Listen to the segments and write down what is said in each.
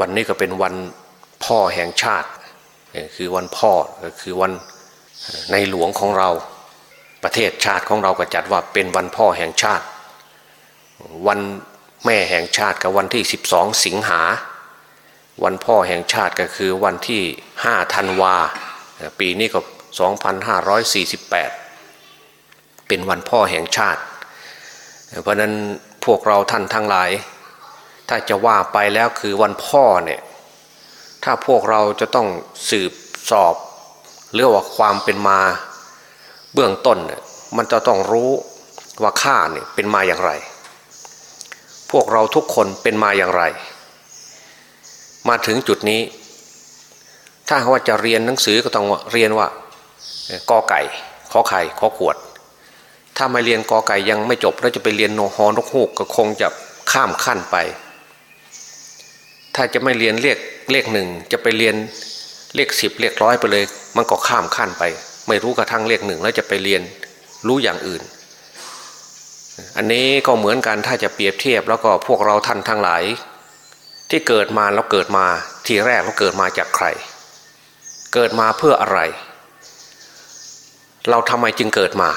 วันนี้ก็เป็นวันพ่อแห่งชาติ คือวันพ่อคือวันในหลวงของเราประเทศชาติของเราก็จัดว่าเป็นวันพ่อแห่งชาติ วันแม่แห่งชาติกับวันที่ 12 สิงหา วันพ่อแห่งชาติก็คือวันที่5ธันวา ปีนี้ก็ 2548 เป็นวันพ่อแห่งชาติ เพราะนั้นพวกเราท่านทั้งหลาย ถ้าจะว่าไปแล้วคือวันพ่อเนี่ยถ้าพวกเราจะต้องสืบสอบเรื่องว่าความเป็นมาเบื้องต้นเนี่ยมันจะต้องรู้ว่าข้าเนี่ยเป็นมาอย่างไร พวกเราทุกคนเป็นมาอย่างไร มาถึงจุดนี้ ถ้าว่าจะเรียนหนังสือก็ต้องเรียนว่ากอไก่ขอไข่ขอขวด ถ้าไม่เรียนกอไก่ยังไม่จบแล้วจะไปเรียนโนฮอนกฮูกก็คงจะข้ามขั้นไป ถ้าจะไม่เรียนเลขเลขหนึ่งจะไปเรียนเลขสิบเลขร้อยไปเลย มันก็ข้ามขั้นไป ไม่รู้กระทั่งเลขหนึ่งแล้วจะไปเรียนรู้อย่างอื่น อันนี้ก็เหมือนกันถ้าจะเปรียบเทียบแล้วก็พวกเราท่านทั้งหลาย ที่เกิดมาแล้วเกิดมาทีแรกเราเกิดมาจากใคร เกิดมาเพื่ออะไร เราทำไมจึงเกิดมา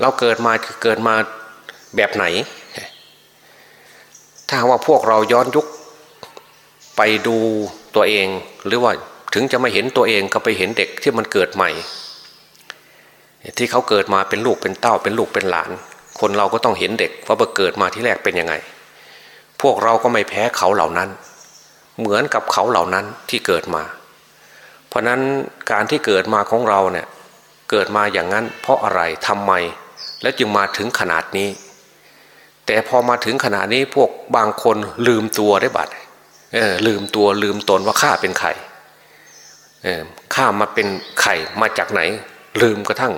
เราเกิดมาเกิดมาแบบไหน ถ้าว่าพวกเราย้อนยุคไปดูตัวเองหรือว่าถึงจะไม่เห็นตัวเองก็ไปเห็นเด็กที่มันเกิดใหม่ ที่เขาเกิดมาเป็นลูกเป็นเต้าเป็นลูกเป็นหลาน คนเราก็ต้องเห็นเด็กว่าเกิดมาที่แรกเป็นยังไง พวกเราก็ไม่แพ้เขาเหล่านั้น เหมือนกับเขาเหล่านั้นที่เกิดมา เพราะนั้นการที่เกิดมาของเราเนี่ยเกิดมาอย่างนั้นเพราะอะไรทำไม และจึงมาถึงขนาดนี้ แต่พอมาถึงขนาดนี้พวกบางคนลืมตัวได้บัดลืมตัวลืมตนว่าข้าเป็นใครข้ามาเป็นไข่มาจากไหน ลืมกระทั่ง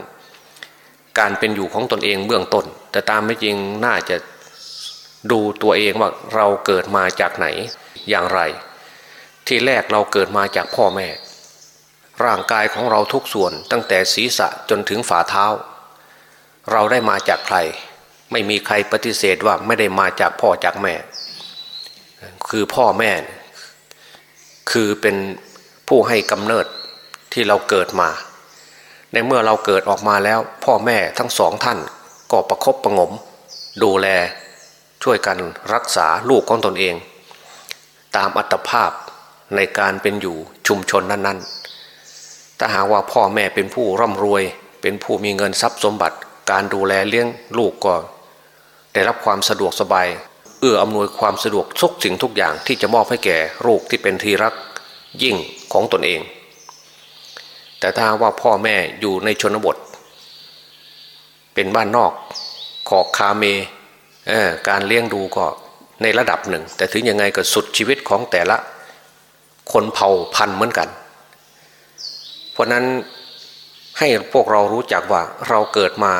การเป็นอยู่ของตนเองเบื้องต้น แต่ตามไม่จริงน่าจะดูตัวเองว่าเราเกิดมาจากไหนอย่างไร ที่แรกเราเกิดมาจากพ่อแม่ ร่างกายของเราทุกส่วนตั้งแต่ศีรษะจนถึงฝ่าเท้า เราได้มาจากใคร ไม่มีใครปฏิเสธว่าไม่ได้มาจากพ่อจากแม่ คือพ่อแม่ คือเป็นผู้ให้กำเนิดที่เราเกิดมา ในเมื่อเราเกิดออกมาแล้ว พ่อแม่ทั้งสองท่านก็ประครบประงม ดูแลช่วยกันรักษาลูกของตนเอง ตามอัตภาพในการเป็นอยู่ชุมชนนั้น ๆ ถ้าหากว่าพ่อแม่เป็นผู้ร่ำรวย เป็นผู้มีเงินทรัพย์สมบัติ การดูแลเลี้ยงลูกก็ ได้รับความสะดวกสบาย เอื้ออำนวยความสะดวกทุกสิ่งทุกอย่างที่จะมอบให้แก่ลูกที่เป็นที่รักยิ่งของตนเอง แต่ถ้าว่าพ่อแม่อยู่ในชนบท เป็นบ้านนอกขอกคาเมการเลี้ยงดูก็ในระดับหนึ่ง แต่ถึงยังไงก็สุดชีวิตของแต่ละ คนเผ่าพันธุ์เหมือนกัน เพราะนั้นให้พวกเรารู้จักว่าเราเกิดมา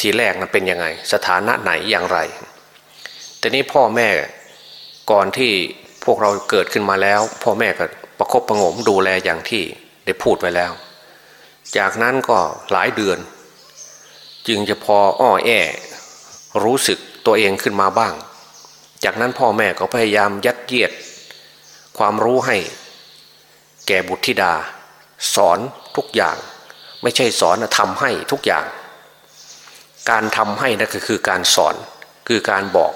ทีแรกนะเป็นยังไง สถานะไหนอย่างไร แต่นี้พ่อแม่ก่อนที่พวกเราเกิดขึ้นมาแล้ว พ่อแม่ก็ประคบประงมดูแลอย่างที่ได้พูดไว้แล้ว จากนั้นก็หลายเดือน จึงจะพออ้อแอรู้สึกตัวเองขึ้นมาบ้าง จากนั้นพ่อแม่ก็พยายามยัดเยียด ความรู้ให้ แก่บุตรธิดา สอนทุกอย่าง ไม่ใช่สอนทำให้ทุกอย่าง การทำให้นั่นก็คือการสอนคือการบอก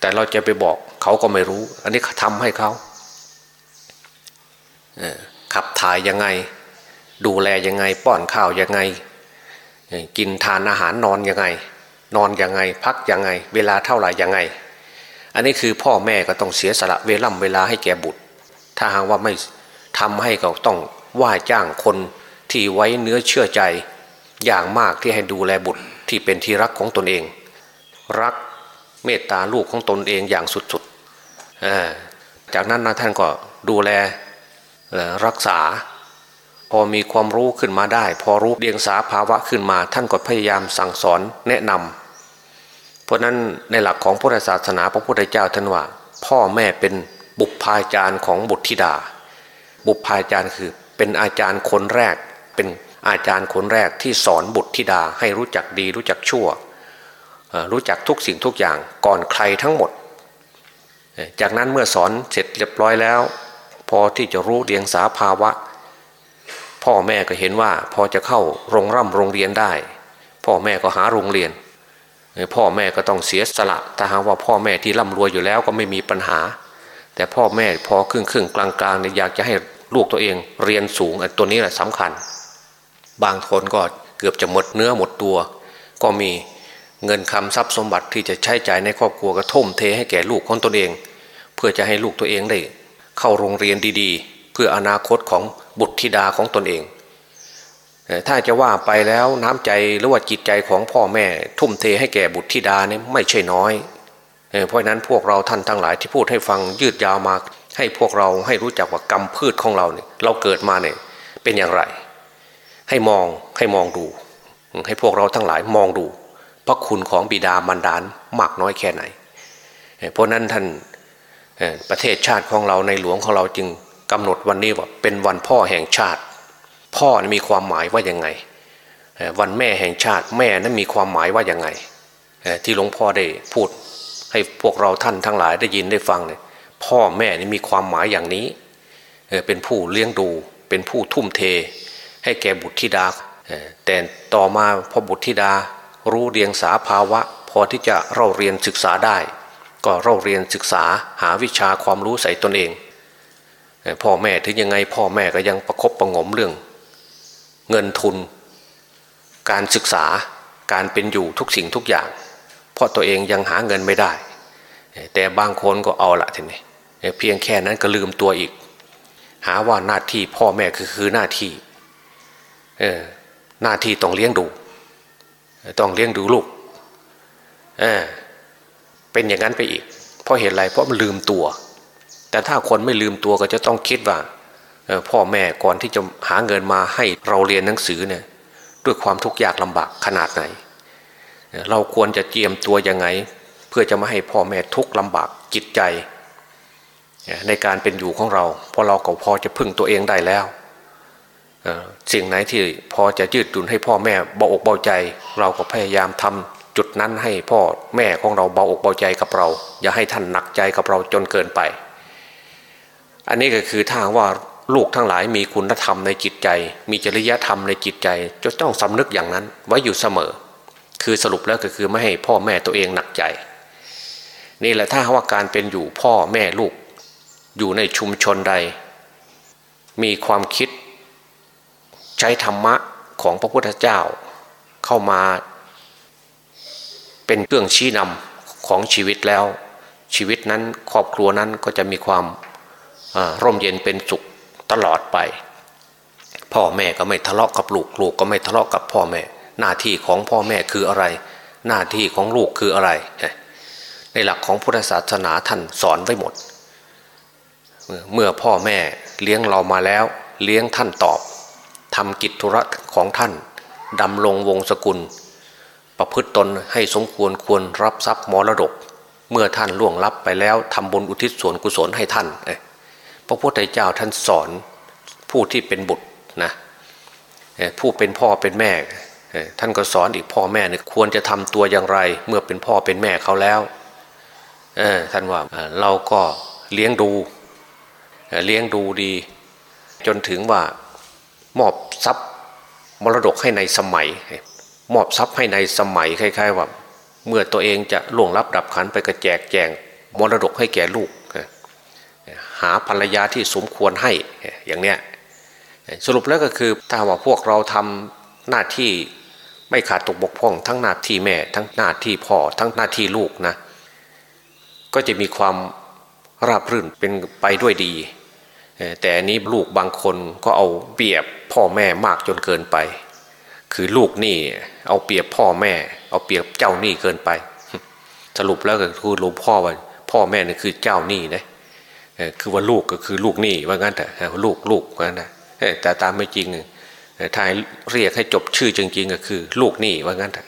แต่เราจะไปบอกเขาก็ไม่รู้ อันนี้ทำให้เขาขับถ่ายยังไง ดูแลยังไง ป้อนข้าวยังไง กินทานอาหารนอนยังไง นอนยังไง พักยังไง เวลาเท่าไหร่ยังไง อันนี้คือพ่อแม่ก็ต้องเสียสละเวล่ำเวลาให้แก่บุตร ถ้าหากว่าไม่ทำให้ก็ต้องว่าจ้างคนที่ไว้เนื้อเชื่อใจ อย่างมากที่ให้ดูแลบุตรที่เป็นที่รักของตนเอง รักเมตตาลูกของตนเองอย่างสุดๆจากนั้นนะท่านก็ดูแลรักษา พอมีความรู้ขึ้นมาได้ พอรู้เดียงสาภาวะขึ้นมา ท่านก็พยายามสั่งสอนแนะนำเพราะนั้นในหลักของพุทธศาสนาพระพุทธเจ้าท่านว่า พ่อแม่เป็นบุพพาจารย์ของบุตรธิดา บุพพาจารย์คือเป็นอาจารย์คนแรกเป็น อาจารย์คนแรกที่สอนบุตรธิดาให้รู้จักดี รู้จักชั่ว รู้จักทุกสิ่งทุกอย่างก่อนใครทั้งหมด จากนั้นเมื่อสอนเสร็จเรียบร้อยแล้ว พอที่จะรู้เรียงสาภาวะ พ่อแม่ก็เห็นว่าพอจะเข้าโรงร่ำโรงเรียนได้ พ่อแม่ก็หาโรงเรียน พ่อแม่ก็ต้องเสียสละถ้าหากว่าพ่อแม่ที่ร่ำรวยอยู่แล้วก็ไม่มีปัญหา แต่พ่อแม่พอครึ่งครึ่งกลางกลางเนี่ยอยากจะให้ลูกตัวเองเรียนสูงตัวนี้แหละสำคัญ บางคนก็เกือบจะหมดเนื้อหมดตัว ก็มีเงินคำทรัพย์สมบัติที่จะใช้จ่ายในครอบครัวก็ทุ่มเทให้แก่ลูกของตนเอง เพื่อจะให้ลูกตัวเองได้ เข้าโรงเรียนดีๆ เพื่ออนาคตของบุตรธิดาของตนเอง ถ้าจะว่าไปแล้วน้ำใจหรือว่าจิตใจของพ่อแม่ ทุ่มเทให้แก่บุตรธิดาเนี่ยไม่ใช่น้อยเพราะนั้นพวกเราท่านทั้งหลายที่พูดให้ฟังยืดยาวมาให้พวกเราให้รู้จักว่ากรรมพืชของเราเนี่ยเราเกิดมาเนี่ยเป็นอย่างไร ให้มองให้มองดู ให้พวกเราทั้งหลายมองดู พระคุณของบิดามารดานมากน้อยแค่ไหน เพราะนั้นท่านประเทศชาติของเราในหลวงของเราจึงกำหนดวันนี้ว่าเป็นวันพ่อแห่งชาติ พ่อมีความหมายว่ายังไง วันแม่แห่งชาติแม่นั้นมีความหมายว่ายังไง ที่หลวงพ่อได้พูดให้พวกเราท่านทั้งหลายได้ยินได้ฟังเนี่ยพ่อแม่นี่มีความหมายอย่างนี้ เป็นผู้เลี้ยงดูเป็นผู้ทุ่มเท ให้แก่บุตรธิดา แต่ต่อมาพอบุตรธิดารู้เรียงสาภาวะ พอที่จะเราเรียนศึกษาได้ ก็เราเรียนศึกษาหาวิชาความรู้ใส่ตนเอง พ่อแม่ถึงยังไงพ่อแม่ก็ยังประครบประงมเรื่อง เงินทุน การศึกษาการเป็นอยู่ทุกสิ่งทุกอย่าง เพราะตัวเองยังหาเงินไม่ได้ แต่บางคนก็เอาละทีนี้เพียงแค่นั้นก็ลืมตัวอีก หาว่าหน้าที่พ่อแม่คือคือหน้าที่ หน้าที่ต้องเลี้ยงดู ต้องเลี้ยงดูลูกเเป็นอย่างนั้นไปอีก เพราะเหตุไรเพราะมันลืมตัว แต่ถ้าคนไม่ลืมตัวก็จะต้องคิดว่าพ่อแม่ก่อนที่จะหาเงินมาให้เราเรียนหนังสือเนี่ยด้วยความทุกข์ยากลำบากขนาดไหน เราควรจะเตรียมตัวยังไง เพื่อจะไม่ให้พ่อแม่ทุกข์ลำบากจิตใจ ในการเป็นอยู่ของเราเพราะเราก็พอจะพึ่งตัวเองได้แล้ว สิ่งไหนที่พอจะยืดหยุ่นให้พ่อแม่เบาอกเบาใจ เราก็พยายามทำจุดนั้นให้พ่อแม่ของเราเบาอกเบาใจกับเรา อย่าให้ท่านหนักใจกับเราจนเกินไป อันนี้ก็คือทาว่าลูกทั้งหลายมีคุณธรรมในจิตใจ มีจริยธรรมในจิตใจจะต้องสำนึกอย่างนั้นไว้อยู่เสมอ คือสรุปแล้วก็คือไม่ให้พ่อแม่ตัวเองหนักใจ นี่แหละถ้าว่าการเป็นอยู่พ่อแม่ลูก อยู่ในชุมชนใด มีความคิด ช้ธรรมะของพระพุทธเจ้าเข้ามา เป็นเครื่องชี้นำของชีวิตแล้ว ชีวิตนั้นครอบครัวนั้นก็จะมีความร่มเย็นเป็นสุขตลอดไป พ่อแม่ก็ไม่ทะเลาะกับลูกลูกก็ไม่ทะเลาะกับพ่อแม่ หน้าที่ของพ่อแม่คืออะไร หน้าที่ของลูกคืออะไร ในหลักของพุทธศาสนาท่านสอนไว้หมด เมื่อพ่อแม่เลี้ยงเรามาแล้ว เลี้ยงท่านตอบ ทำกิจธุระของท่านดำรงวงศกุล ประพฤติตนให้สมควรควรรับทรัพย์มรดก เมื่อท่านล่วงลับไปแล้วทำบุญอุทิศส่วนกุศลให้ท่านพระพุทธเจ้าท่านสอนผู้ที่เป็นบุตรนะผู้เป็นพ่อเป็นแม่ ท่านก็สอนอีกพ่อแม่เนี่ยควรจะทำตัวอย่างไร เมื่อเป็นพ่อเป็นแม่เขาแล้วท่านว่าเราก็เลี้ยงดูเลี้ยงดูดี จนถึงว่า มอบทรัพย์มรดกให้ในสมัย มอบทรัพย์ให้ในสมัยคล้ายๆว่าเมื่อตัวเองจะล่วงรับดับขันไปกระแจกแจงมรดกให้แก่ลูก หาภรรยาที่สมควรให้อย่างเนี้ยสรุปแล้วก็คือถ้าว่าพวกเราทำหน้าที่ไม่ขาดตกบกพร่อง ทั้งหน้าที่แม่ ทั้งหน้าที่พ่อทั้งหน้าที่ลูกนะก็จะมีความราบรื่นเป็นไปด้วยดี แต่อันนี้ลูกบางคนก็เอาเปรียบพ่อแม่มากจนเกินไป คือลูกนี่เอาเปรียบพ่อแม่ เอาเปรียบเจ้านี่เกินไป สรุปแล้วก็คือหลวงพ่อว่าพ่อแม่นี่คือเจ้านี่นะคือว่าลูกก็คือลูกนี่ว่างั้นแต่ลูกลูกว่างั้นแต่ตามไม่จริงถ้าเรียกให้จบชื่อจริง ๆ ก็คือ ลูกนี่ว่างั้นแต่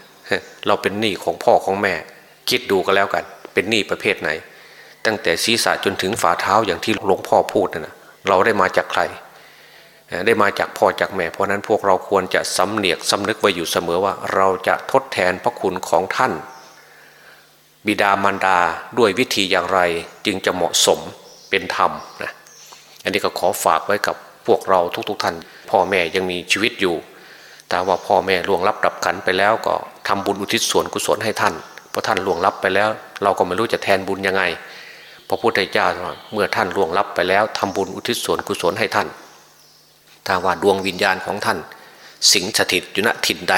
เราเป็นหนี้ของพ่อของแม่ คิดดูก็แล้วกัน เป็นหนี้ประเภทไหน ตั้งแต่ศีรษะจนถึงฝ่าเท้าอย่างที่หลวงพ่อพูดนะ เราได้มาจากใคร ได้มาจากพ่อจากแม่ เพราะนั้นพวกเราควรจะสำเนียกสำนึกไว้อยู่เสมอว่า เราจะทดแทนพระคุณของท่าน บิดามารดาด้วยวิธีอย่างไรจึงจะเหมาะสมเป็นธรรมนะอันนี้ก็ขอฝากไว้กับพวกเราทุกๆทท่าน พ่อแม่ยังมีชีวิตอยู่แต่ว่าพ่อแม่ล่วงลับดับขันไปแล้วก็ทำบุญอุทิศส่วนกุศลให้ท่านเพราะท่านล่วงลับไปแล้ว เราก็ไม่รู้จะแทนบุญยังไง พระพุทธเจ้าเมื่อท่านล่วงลับไปแล้วทำบุญอุทิศส่วนกุศลให้ท่าน ถ้าว่าดวงวิญญาณของท่าน สิงสถิตอยู่ณถิ่นใด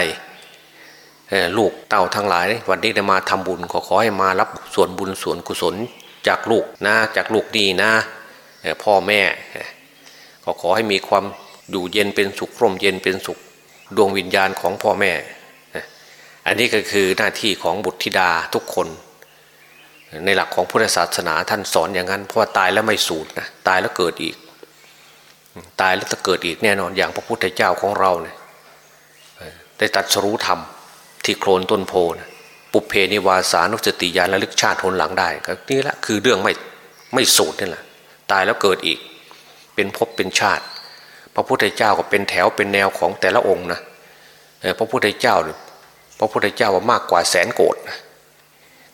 ลูกเต่าทั้งหลาย วันนี้ได้มาทำบุญขอขอให้มารับส่วนบุญส่วนกุศลจากลูกนะจากลูกดีนะพ่อแม่ขอขอให้มีความอยู่เย็นเป็นสุขร่มเย็นเป็นสุขดวงวิญญาณของพ่อแม่ อันนี้ก็คือหน้าที่ของบุตรธิดาทุกคน ในหลักของพุทธศาสนาท่านสอนอย่างนั้นเพราะว่าตายแล้วไม่สูญนะตายแล้วเกิดอีก ตายแล้วจะเกิดอีกแน่นอนอย่างพระพุทธเจ้าของเราเนี่ยได้ตัดสรู้ธรรมที่โคลนต้นโพนะปุเพนิวาสานุสติญาณระลึกชาติทนหลังได้ก็นี่แหละคือเรื่องไม่ไม่สูญนี่แหละตายแล้วเกิดอีก เป็นภพเป็นชาติ พระพุทธเจ้าก็เป็นแถวเป็นแนวของแต่ละองค์นะพระพุทธเจ้า พระพุทธเจ้าว่ามากกว่าแสนโกดนะ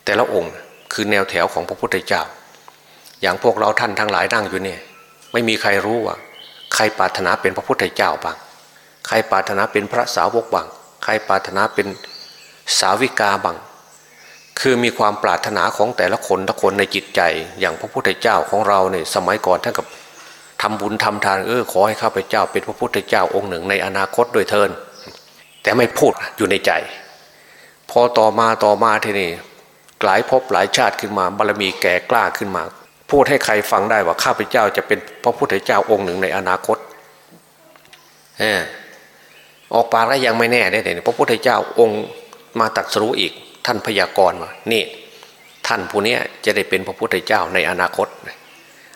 แต่ละองค์ คือแนวแถวของพระพุทธเจ้า อย่างพวกเราท่านทั้งหลายนั่งอยู่เนี่ย ไม่มีใครรู้ว่า ใครปรารถนาเป็นพระพุทธเจ้าบ้าง ใครปรารถนาเป็นพระสาวกบ้าง ใครปรารถนาเป็นสาวิกาบ้าง คือมีความปรารถนาของแต่ละคนละคนในจิตใจ อย่างพระพุทธเจ้าของเราเนี่ยสมัยก่อนท่านกับทำบุญทำทานเออขอให้ข้าพเจ้า เป็นพระพุทธเจ้าองค์หนึ่งในอนาคตโดยเทินแต่ไม่พูดอยู่ในใจ พอต่อมาต่อมาทีนี้ หลายภพหลายชาติขึ้นมาบารมีแก่กล้าขึ้นมา พูดให้ใครฟังได้ว่าข้าพเจ้าจะเป็นพระพุทธเจ้าองค์หนึ่งในอนาคตเออออกปากแล้วยังไม่แน่ได้เลยพระพุทธเจ้าองค์มาตัดสู้อีก ท่านพยากรณ์ว่านี่ ท่านผู้นี้จะได้เป็นพระพุทธเจ้าในอนาคต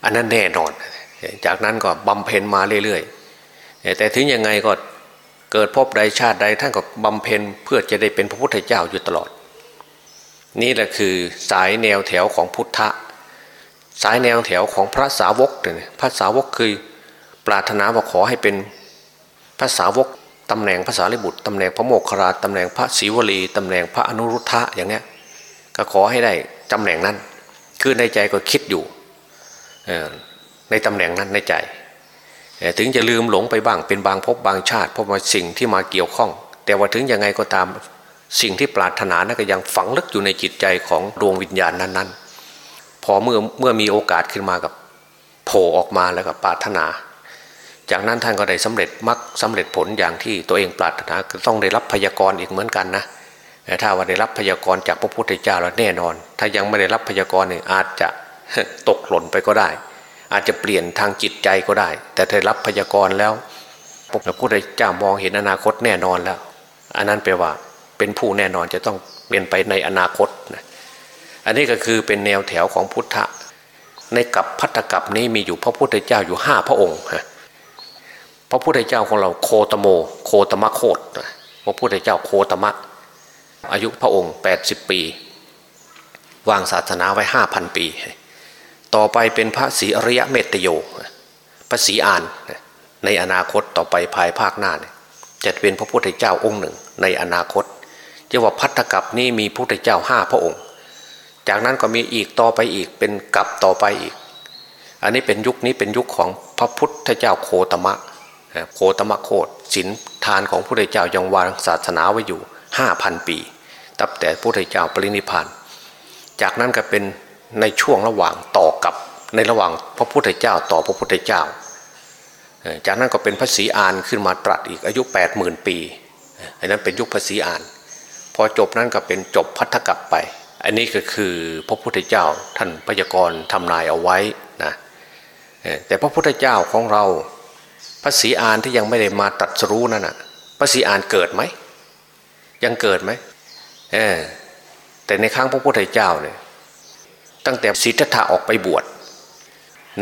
อันนั้นแน่นอน จากนั้นก็บำเพ็ญมาเรื่อยๆแต่ถึงยังไงก็เกิดพบใดชาติใดท่านก็บำเพ็ญเพื่อจะได้เป็นพระพุทธเจ้าอยู่ตลอด นี่แหละคือสายแนวแถวของพุทธะ สายแนวแถวของพระสาวกเนี่ยพระสาวกคือปรารถนาว่าขอให้เป็นพระสาวกตำแหน่งภาษาลิบุตรตำแหน่งพระโมคคราตำแหน่งพระศิวลีตำแหน่งพระอนุรุทธะอย่างเนี้ยก็ขอให้ได้ตำแหน่งนั้น คือในใจก็คิดอยู่ในตำแหน่งนั้นในใจ ถึงจะลืมหลงไปบ้างเป็นบางพบบางชาติเพราะว่าสิ่งที่มาเกี่ยวข้อง แต่ว่าถึงยังไงก็ตาม สิ่งที่ปรารถนานั้นก็ยังฝังลึกอยู่ในจิตใจของดวงวิญญาณนั้นๆ พอเมื่อเมื่อมีโอกาสขึ้นมากับโผล่ออกมาแล้วก็ปรารถนา จากนั้นท่านก็ได้สำเร็จมรรคสาเร็จผลอย่างที่ตัวเองปรารถนาต้องได้รับพยากรณ์อีกเหมือนกันนะถ้าว่าได้รับพยากรณ์จากพระพุทธเจ้าแล้วแน่นอน ถ้ายังไม่ได้รับพยากรณ์เนี่ยอาจจะตกหล่นไปก็ได้ อาจจะเปลี่ยนทางจิตใจก็ได้ แต่ได้รับพยากรณ์แล้วพระพุทธเจ้ามองเห็นอนาคตแน่นอนแล้ว อันนั้นแปลว่า เป็นผู้แน่นอนจะต้องเปลี่ยนไปในอนาคตนะอันนี้ก็คือเป็นแนวแถวของพุทธะในกับพัทธกับนี้มีอยู่พระพุทธเจ้าอยู่ห้าพระองค์ฮะพระพุทธเจ้าของเราโคตโม โคตมะโคตพระพุทธเจ้าโคตมะ อายุพระองค์ 80 ปี วางศาสนาไว้ห้าพันปี ต่อไปเป็นพระศรีอริยเมตโยพระศรีอานในอนาคตต่อไปภายภาคหน้าจะเป็นพระพุทธเจ้าองค์หนึ่งในอนาคต จะว่าพัทธกับนี่มีพระพุทธเจ้าห้าพระองค์ จากนั้นก็มีอีกต่อไปอีกเป็นกับต่อไปอีก อันนี้เป็นยุคนี้เป็นยุคของพระพุทธเจ้าโคตมะโคตมะโคตศีลทานของพระพุทธเจ้ายังวางศาสนาไว้อยู่ห้าพันปีตั้งแต่พระพุทธเจ้าปรินิพาน จากนั้นก็เป็นในช่วงระหว่างต่อกับในระหว่างพระพุทธเจ้าต่อพระพุทธเจ้า จากนั้นก็เป็นพระศรีอานขึ้นมาตรัสอีกอายุ8ปดหมื่นปีอันนั้นเป็นยุคพระศรีอาน อจบนั้นก็เป็นจบพัทธกับไป อันนี้ก็คือพระพุทธเจ้าท่านพยากรณ์ทำนายเอาไว้นะแต่พระพุทธเจ้าของเราพระศรีอานที่ยังไม่ได้มาตัดสู้นั่นน่ะพระศรีอานเกิดไหมยังเกิดไหมเออแต่ในครั้งพระพุทธเจ้าเนี่ยตั้งแต่สิทธัตถะออกไปบวช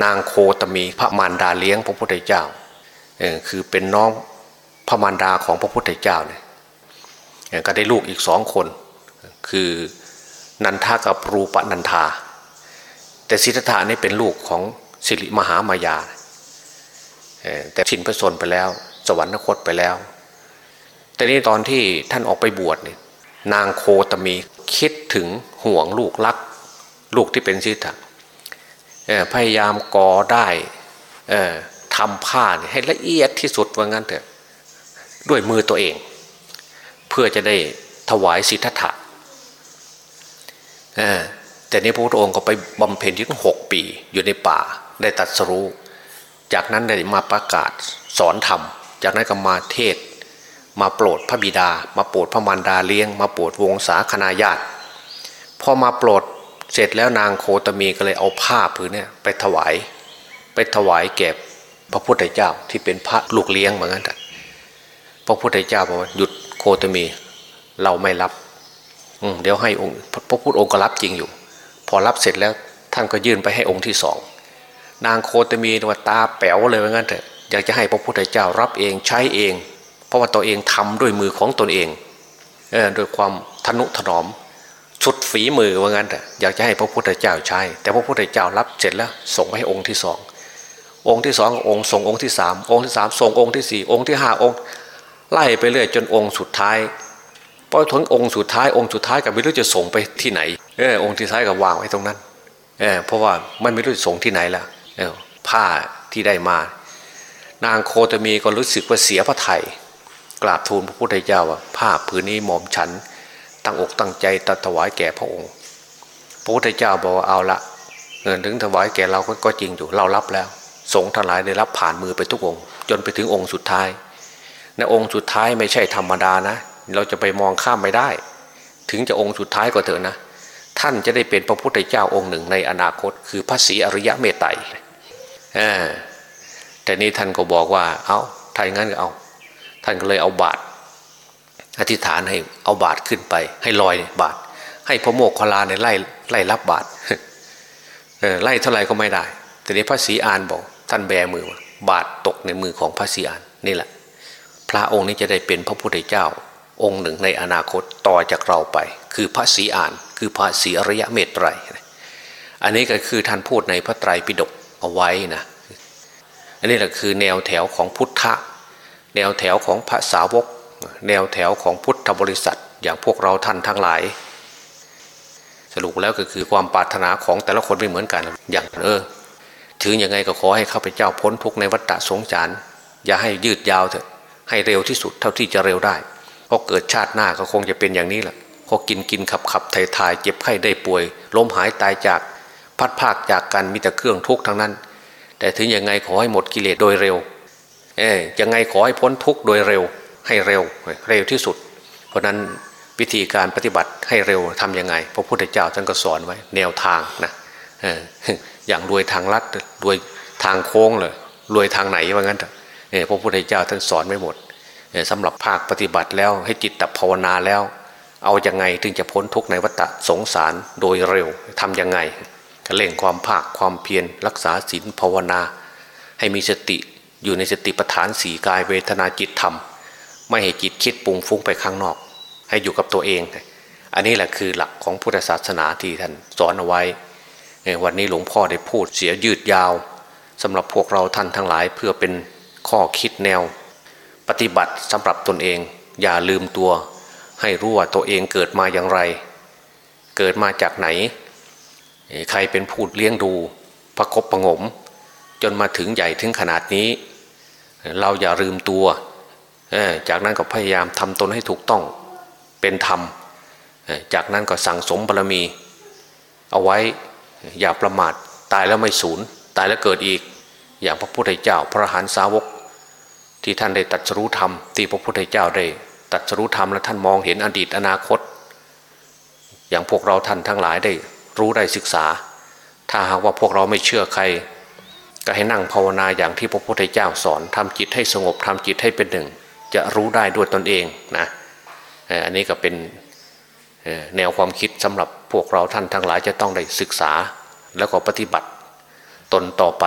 นางโคตมีพระมารดาเลี้ยงพระพุทธเจ้าเออคือเป็นน้องพระมารดาของพระพุทธเจ้าเนี่ย ก็ได้ลูกอีกสองคน คือนันทากับรูปนันทา แต่สิทธัตถะนี่เป็นลูกของสิริมหามายา แต่ชินพระชนไปแล้ว สวรรคตไปแล้ว แต่นี้ตอนที่ท่านออกไปบวชเนี่ยนางโคตมีคิดถึงห่วงลูกรัก ลูกที่เป็นสิทธะพยายามก่อได้ทำผ้าให้ละเอียดที่สุดว่างั้นเถอะด้วยมือตัวเอง พื่อจะได้ถวายสิทธัตถะแต่นี้พระพุทธองค์ก็ไปบำเพ็ญถึงหกปีอยู่ในป่าได้ตัดสรู้ จากนั้นได้มาประกาศสอนธรรม จากนั้นก็มาเทศ มาโปรดพระบิดา มาโปรดพระมารดาเลี้ยง มาโปรดวงศาคณาญาติพอมาโปรดเสร็จแล้วนางโคตมีก็เลยเอาผ้าผืนนี้ไปถวาย ไปถวายแก่พระพุทธเจ้าที่เป็นพระลูกเลี้ยงเหมือนกันแต พระพุทธเจ้าบอกว่าหยุดโคตมีเราไม่รับเดี๋ยวให้องค์พระพุทธองค์ก็รับจริงอยู่ พอรับเสร็จแล้วท่านก็ยื่นไปให้องค์ที่สองนางโคตมีว่าตาแป๋วเลยว่างั้นเถอะอยากจะให้พระพุทธเจ้ารับเองใช้เอง เพราะว่าตัวเองทำด้วยมือของตนเองเออด้วยความทนุถนอมชุดฝีมือว่างั้นเถอะอยากจะให้พระพุทธเจ้าใช้ แต่พระพุทธเจ้ารับเสร็จแล้ว ส่งไปให้องค์ที่สององค์ที่สององค์ส่งองค์ที่สามองค์ที่สามส่งองค์ที่สี่องค์ที่ห้าองค์ ไล่ไปเรื่อยจนองค์สุดท้ายพอถึงองค์สุดท้ายองค์สุดท้ายกับไม่รู้จะส่งไปที่ไหนเออองค์ที่ท้ายก็วางไว้ตรงนั้นเออเพราะว่ามันไม่รู้จะส่งที่ไหนแล้วเออผ้าที่ได้มา นางโคตมีก็รู้สึกว่าเสียพระไทยกราบทูลพระพุทธเจ้าว่าผ้าผืนนี้หม่อมฉัน ตั้งอกตั้งใจตัดถวายแก่พระองค์ พระพุทธเจ้าบอกว่าเอาละเงินถึงถวายแก่เราก็จริงอยู่เรารับแล้ว สงฆ์ทั้งหลายได้รับผ่านมือไปทุกองค์ จนไปถึงองค์สุดท้าย ในองค์สุดท้ายไม่ใช่ธรรมดานะ เราจะไปมองข้ามไม่ได้ ถึงจะองค์สุดท้ายก็เถอะนะ ท่านจะได้เป็นพระพุทธเจ้าองค์หนึ่งในอนาคต คือพระศรีอริยะเมตไตรแต่นี้ท่านก็บอกว่า เอาถ้าอย่างนั้นก็เอา ท่านก็เลยเอาบาตรอธิษฐานให้เอาบาตรขึ้นไป ให้ลอยบาตรให้พระโมกขลาในไล่ไล่รับบาตรไล่เท่าไหร่ก็ไม่ได้ แต่นี้พระศรีอานบอก ท่านแบมือบาตรตกในมือของพระศรีอานนี่แหละ ระองค์นี้จะได้เป็นพระพุทธเจ้า องค์หนึ่งในอนาคตต่อจากเราไป คือพระศรีอาน คือพระศรีอริยะเมตไตร อันนี้ก็คือท่านพูดในพระไตรปิฎกเอาไว้นะ อันนี้แหละคือแนวแถวของพุทธะ แนวแถวของพระสาวก แนวแถวของพุทธบริษัทอย่างพวกเราท่านทั้งหลาย สรุปแล้วก็คือความปรารถนาของแต่ละคนไม่เหมือนกันอย่างเออถึงยังไงก็ขอให้ข้าพเจ้าพ้นทุกในวัฏฏะสงสาร อย่าให้ยืดยาวเถอะ ให้เร็วที่สุดเท่าที่จะเร็วได้เพราะเกิดชาติหน้าก็คงจะเป็นอย่างนี้แหละพอกินกินขับขับถ่ายถ่ายเจ็บไข้ได้ป่วยล้มหายตายจากพัดภาคจากกันมีแต่เครื่องทุกข์ทั้งนั้น แต่ถึงยังไงขอให้หมดกิเลสโดยเร็ว เอ้ยังไงขอให้พ้นทุกข์โดยเร็ว ให้เร็วเร็วที่สุด เพราะนั้นวิธีการปฏิบัติให้เร็วทํำยังไงพระพุทธเจ้าท่านก็สอนไว้ แนวทางนะอย่างรวยทางลัดรวยทางโค้งเลยรวยทางไหนว่างั้นเนี่ย พระพุทธเจ้าท่านสอนไม่หมดสำหรับภาคปฏิบัติแล้วให้จิตตภาวนาแล้ว เอาอยัางไงถึงจะพ้นทุกข์ในวัฏสงสารโดยเร็วทํำยังไงเล่งความภาคความเพียรรักษาศีลภาวนา ให้มีสติอยู่ในสติปัฏฐานสีกายเวทนาจิตธรรม ไม่ให้จิตคิดปุงฟุ้งไปข้างนอก ให้อยู่กับตัวเอง อันนี้แหละคือหลักของพุทธศาสนาที่ท่านสอนเอาไว้ วันนี้หลวงพ่อได้พูดเสียยืดยาวสำหรับพวกเราท่านทั้งหลายเพื่อเป็น ข้อคิดแนว ปฏิบัติสำหรับตนเอง อย่าลืมตัว ให้รู้ว่าตัวเองเกิดมาอย่างไร เกิดมาจากไหน ใครเป็นผู้เลี้ยงดูประคบประงม จนมาถึงใหญ่ถึงขนาดนี้ เราอย่าลืมตัว จากนั้นก็พยายามทำตนให้ถูกต้องเป็นธรรม จากนั้นก็สั่งสมบารมี เอาไว้อย่าประมาทตายแล้วไม่สูญตายแล้วเกิดอีก อย่างพระพุทธเจ้าพระหานสาวก ที่ท่านได้ตัดสู้ธรรมที่พระพุทธเจ้าได้ตัดสู้ธรรมและท่านมองเห็นอดีตอนาคต อย่างพวกเราท่านทั้งหลายได้รู้ได้ศึกษา ถ้าหากว่าพวกเราไม่เชื่อใคร ก็ให้นั่งภาวนาอย่างที่พระพุทธเจ้าสอนทำจิตให้สงบทำจิตให้เป็นหนึ่ง จะรู้ได้ด้วยตนเองนะอันนี้ก็เป็นแนวความคิดสำหรับพวกเราท่านทั้งหลายจะต้องได้ศึกษาแล้วก็ปฏิบัติตนต่อไป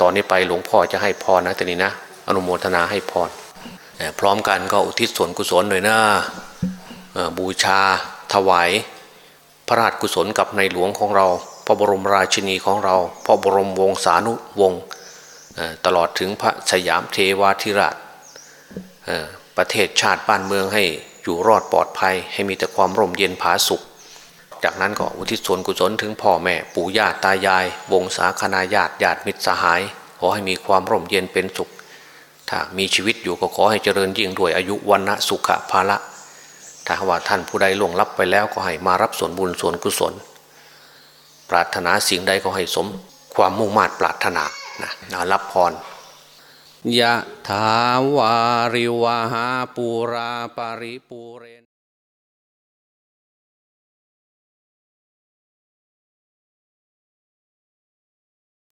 ตอนนี้ไปหลวงพ่อจะให้พรนะแต่นี้นะ อนุโมทนาให้พรพร้อมกันก็อุทิศส่วนกุศลหน่อยนะบูชาถวาย พระราชกุศลกับในหลวงของเรา พระบรมราชินีของเรา พระบรมวงศานุวงศ์ตลอดถึงพระสยามเทวาธิราชประเทศชาติบ้านเมืองให้อยู่รอดปลอดภัย ให้มีแต่ความร่มเย็นผาสุข จากนั้นก็อุทิศส่วนกุศลถึงพ่อแม่ปู่ย่าตายาย วงศาคณาญาติญาติมิตรสหาย ขอให้มีความร่มเย็นเป็นสุข ถ้ามีชีวิตอยู่ก็ขอให้เจริญยิ่งด้วยอายุวันนะสุขภาละถ้าว่าท่านผู้ใดล่วงลับไปแล้วก็ให้มารับส่วนบุญส่วนกุศล ปรารถนาสิ่งใดก็ให้สมความมุ่งมา่ปรารถนานะนะรับพรยะถาวาริวหาปูราปาริปูเร